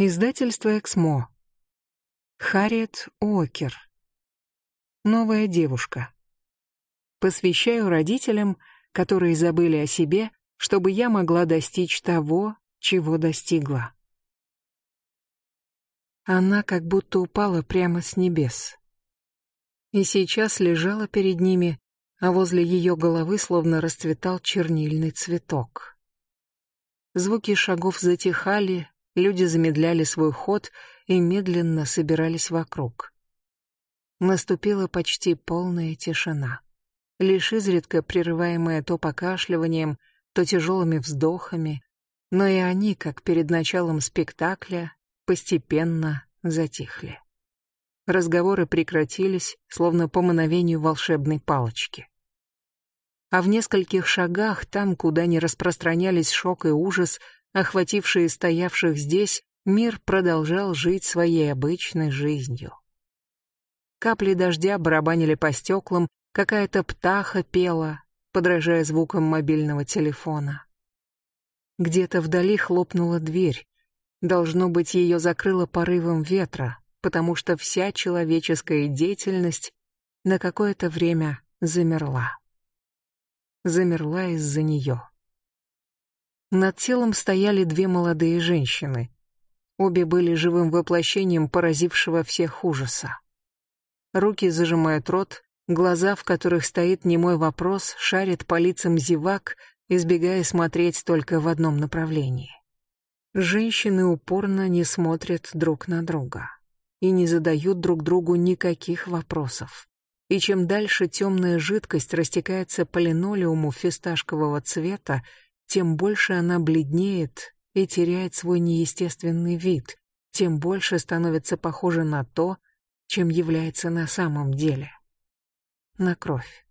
Издательство «Эксмо». Харриет Уокер. Новая девушка. Посвящаю родителям, которые забыли о себе, чтобы я могла достичь того, чего достигла. Она как будто упала прямо с небес. И сейчас лежала перед ними, а возле ее головы словно расцветал чернильный цветок. Звуки шагов затихали, Люди замедляли свой ход и медленно собирались вокруг. Наступила почти полная тишина, лишь изредка прерываемая то покашливанием, то тяжелыми вздохами, но и они, как перед началом спектакля, постепенно затихли. Разговоры прекратились, словно по мановению волшебной палочки. А в нескольких шагах, там, куда не распространялись шок и ужас, охватившие стоявших здесь, мир продолжал жить своей обычной жизнью. Капли дождя барабанили по стеклам, какая-то птаха пела, подражая звукам мобильного телефона. Где-то вдали хлопнула дверь. Должно быть, ее закрыло порывом ветра, потому что вся человеческая деятельность на какое-то время замерла. Замерла из-за нее. Над телом стояли две молодые женщины. Обе были живым воплощением поразившего всех ужаса. Руки зажимают рот, глаза, в которых стоит немой вопрос, шарят по лицам зевак, избегая смотреть только в одном направлении. Женщины упорно не смотрят друг на друга и не задают друг другу никаких вопросов. И чем дальше темная жидкость растекается по линолеуму фисташкового цвета, тем больше она бледнеет и теряет свой неестественный вид, тем больше становится похожа на то, чем является на самом деле. На кровь.